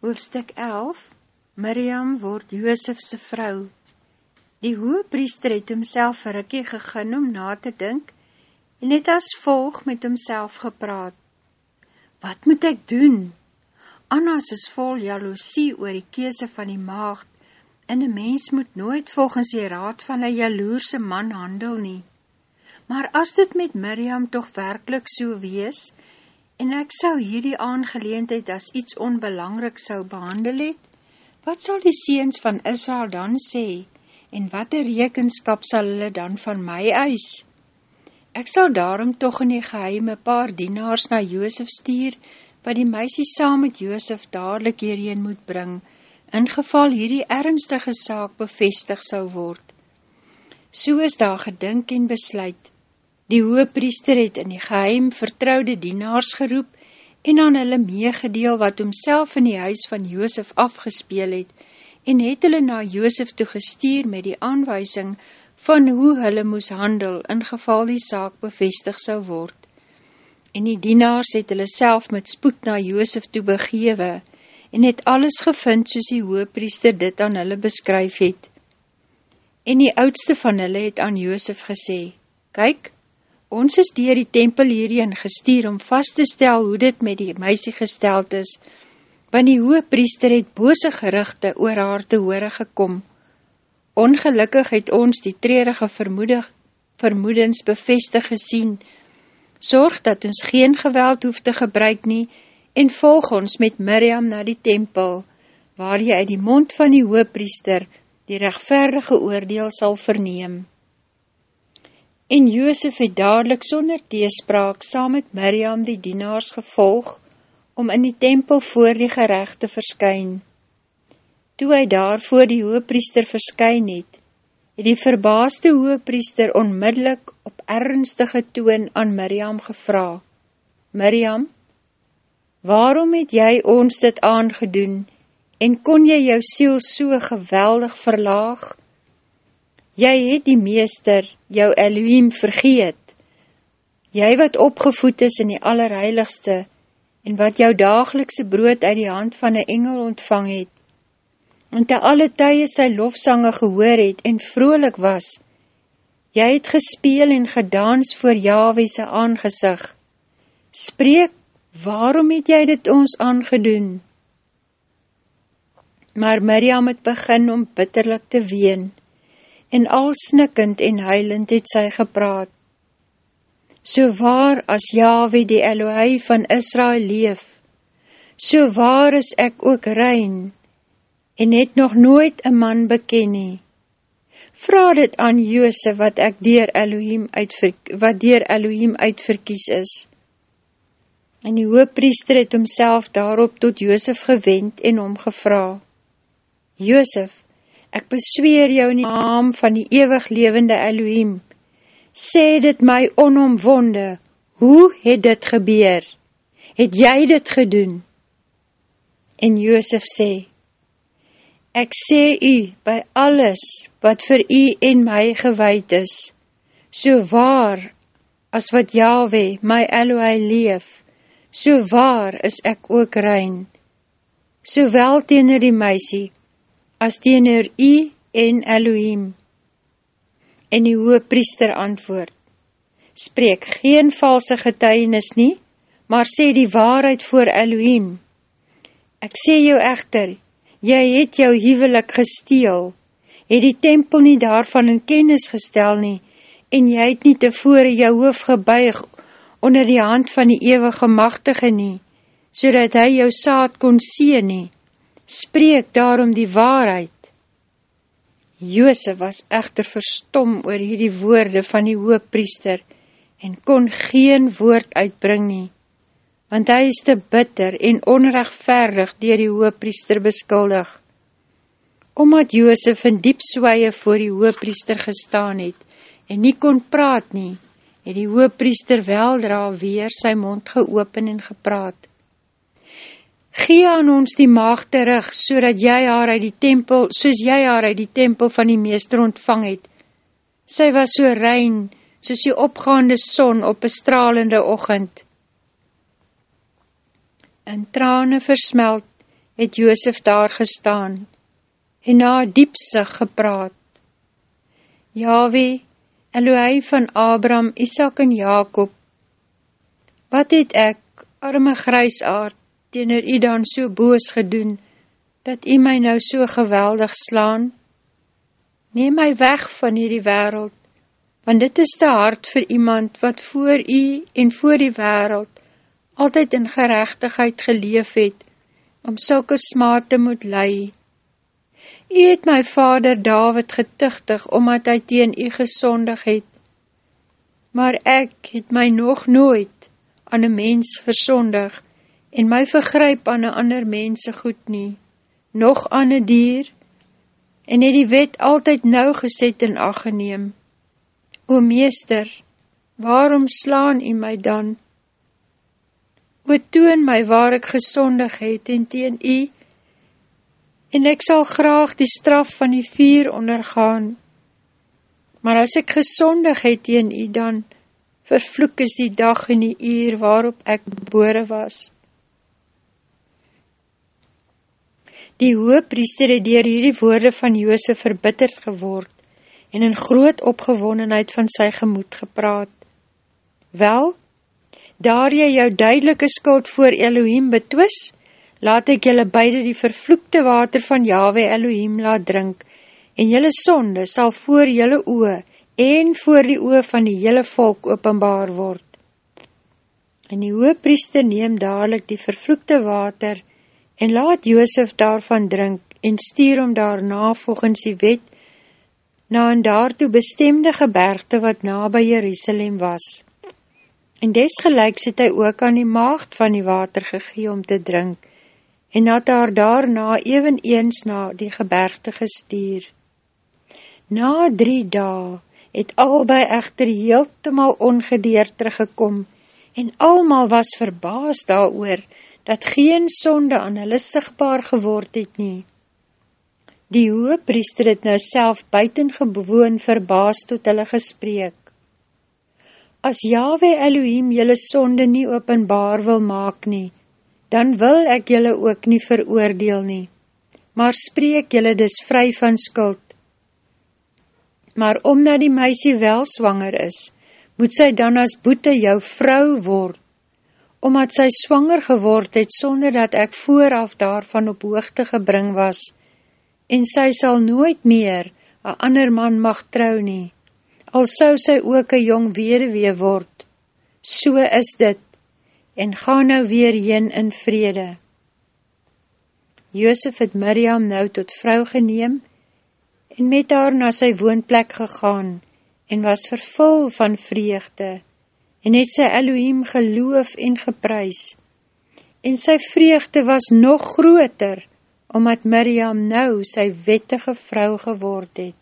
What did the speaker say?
Hoofstuk 11 Miriam word Joosefse vrou Die hoë priester het homself vir rikkie gegin om na te dink en het as volg met homself gepraat. Wat moet ek doen? Annas is vol jaloesie oor die keese van die maagd en een mens moet nooit volgens die raad van een jaloerse man handel nie. Maar as dit met Miriam toch werkelijk so wees, en ek sou hierdie aangeleendheid as iets onbelangrik sou behandel het, wat sal die seens van Israel dan sê, en wat die rekenskap sal hulle dan van my eis? Ek sal daarom toch in die geheime paar dienaars na Joosef stuur, wat die meisie saam met Joosef dadelijk hierheen moet bring, in geval hierdie ernstige saak bevestig sou word. So is daar gedink en besluit, Die hoopriester het in die geheim vertrouwde dienaars geroep en aan hulle meegedeel wat homself in die huis van Joosef afgespeel het en het hulle na Joosef toegestuur met die aanwijsing van hoe hulle moes handel in geval die saak bevestig sou word. En die dienaars het hulle self met spoed na Joosef toe begewe en het alles gevind soos die hoopriester dit aan hulle beskryf het. En die oudste van hulle het aan Joosef gesê, Kyk, Ons is dier die tempel hierheen gestuur om vast te stel hoe dit met die meisie gesteld is, want die hoë priester het bose gerichte oor haar te hore gekom. Ongelukkig het ons die treurige vermoedens bevestig gesien, Sorg dat ons geen geweld hoef te gebruik nie en volg ons met Miriam na die tempel, waar jy uit die mond van die hoopriester die rechtverdige oordeel sal verneem. En Joosef het dadelijk sonder teespraak saam met Miriam die dienaars gevolg om in die tempel voor die gerecht te verskyn. Toe hy daar voor die hoopriester verskyn het, het die verbaaste hoopriester onmiddellik op ernstige toon aan Miriam gevra. Miriam, waarom het jy ons dit aangedoen en kon jy jou siel so geweldig verlaag? Jy het die meester, jou Elohim, vergeet. Jy wat opgevoed is in die allerheiligste en wat jou dagelikse brood uit die hand van een engel ontvang het, en te alle tye sy lofsange gehoor het en vrolik was, jy het gespeel en gedans voor Yahwehse aangezig. Spreek, waarom het jy dit ons aangedoen? Maar Miriam het begin om bitterlik te ween, en al snikkend en huilend het sy gepraat. So waar as Yahweh die Elohei van Israel leef, so waar is ek ook rein, en het nog nooit een man beken nie. Vraag dit aan Joose wat ek dier Elohim, wat dier Elohim uitverkies is. En die hoopriester het homself daarop tot Joosef gewend en omgevra. Joosef, Ek besweer jou in die naam van die ewig levende Elohim. Sê dit my onomwonde, hoe het dit gebeur? Het jy dit gedoen? En Joosef sê, Ek sê u by alles wat vir u en my gewyd is, so waar as wat Yahweh my Elohai leef, so waar is ek ook rein. Sowel teenoor die meisie, as teenoor U en Elohim. En die hoë priester antwoord, spreek geen valse getuienis nie, maar sê die waarheid voor Elohim. Ek sê jou echter, jy het jou hevelik gesteel, het die tempel nie daarvan in kennis gestel nie, en jy het nie tevore jou hoof gebuig onder die hand van die eeuwige machtige nie, so dat hy jou saad kon sien nie spreek daarom die waarheid. Joosef was echter verstom oor hierdie woorde van die hoopriester en kon geen woord uitbring nie, want hy is te bitter en onrechtverdig dier die hoopriester beskuldig. Omdat Joosef in diep swaie voor die hoopriester gestaan het en nie kon praat nie, het die hoopriester weldra weer sy mond geopen en gepraat. Gee aan ons die maag terug, so jy haar uit die tempel, soos jy haar uit die tempel van die meester ontvang het. Sy was so rein, soos die opgaande son op een stralende ochend. In trane versmelt, het Joosef daar gestaan en na diepsig gepraat. Yahweh, Elohei van Abraham, Isaac en Jacob, wat het ek, arme grijsaard, teenoor u dan so boos gedoen, dat u my nou so geweldig slaan? Neem my weg van hierdie wereld, want dit is te hard vir iemand wat voor u en voor die wereld altyd in gerechtigheid geleef het, om sulke smaad te moet lei. U het my vader David getuchtig, omdat hy teen u gesondig het, maar ek het my nog nooit aan een mens versondig en my vergryp aan een ander mense goed nie, nog aan een dier, en het die wet altyd nou geset en aggeneem. O meester, waarom slaan u my dan? O toon my waar ek gesondig het en teen u, en ek sal graag die straf van die vier ondergaan. Maar as ek gesondig het teen u dan, vervloek is die dag en die uur waarop ek gebore was. Die hoopriester het dier hierdie woorde van Joosef verbitterd geword en in groot opgewonnenheid van sy gemoed gepraat. Wel, daar jy jou duidelike skuld voor Elohim betwis, laat ek jylle beide die vervloekte water van Yahweh Elohim laat drink, en jylle sonde sal voor jylle oe en voor die oe van die hele volk openbaar word. En die hoopriester neem dadelijk die vervloekte water en laat Joosef daarvan drink en stuur om daarna volgens die wet na een daartoe bestemde gebergte wat na by Jerusalem was. En desgelijks het hy ook aan die maagd van die water gegee om te drink, en had haar daarna even eens na die gebergte gestuur. Na drie dae het albei echter heeltemaal ongedeerd teruggekom, en almal was verbaas daar oor, dat geen sonde aan hulle sigtbaar geword het nie. Die hoopriester het nou self buitengewoon verbaas tot hulle gespreek. As Yahweh Elohim jylle sonde nie openbaar wil maak nie, dan wil ek jylle ook nie veroordeel nie, maar spreek jylle dus vry van skuld. Maar omdat die meisie wel swanger is, moet sy dan as boete jou vrou word, omdat sy swanger geword het sonder dat ek vooraf daarvan op hoogte gebring was, en sy sal nooit meer een ander man mag trou nie al sou sy ook een jong wederwee word. So is dit, en ga nou weer heen in vrede. Joosef het Miriam nou tot vrou geneem, en met haar na sy woonplek gegaan, en was vervul van vreugde, en het sy Elohim geloof en geprys. En sy vreugde was nog groter, omdat Miriam nou sy wettige vrou geword het.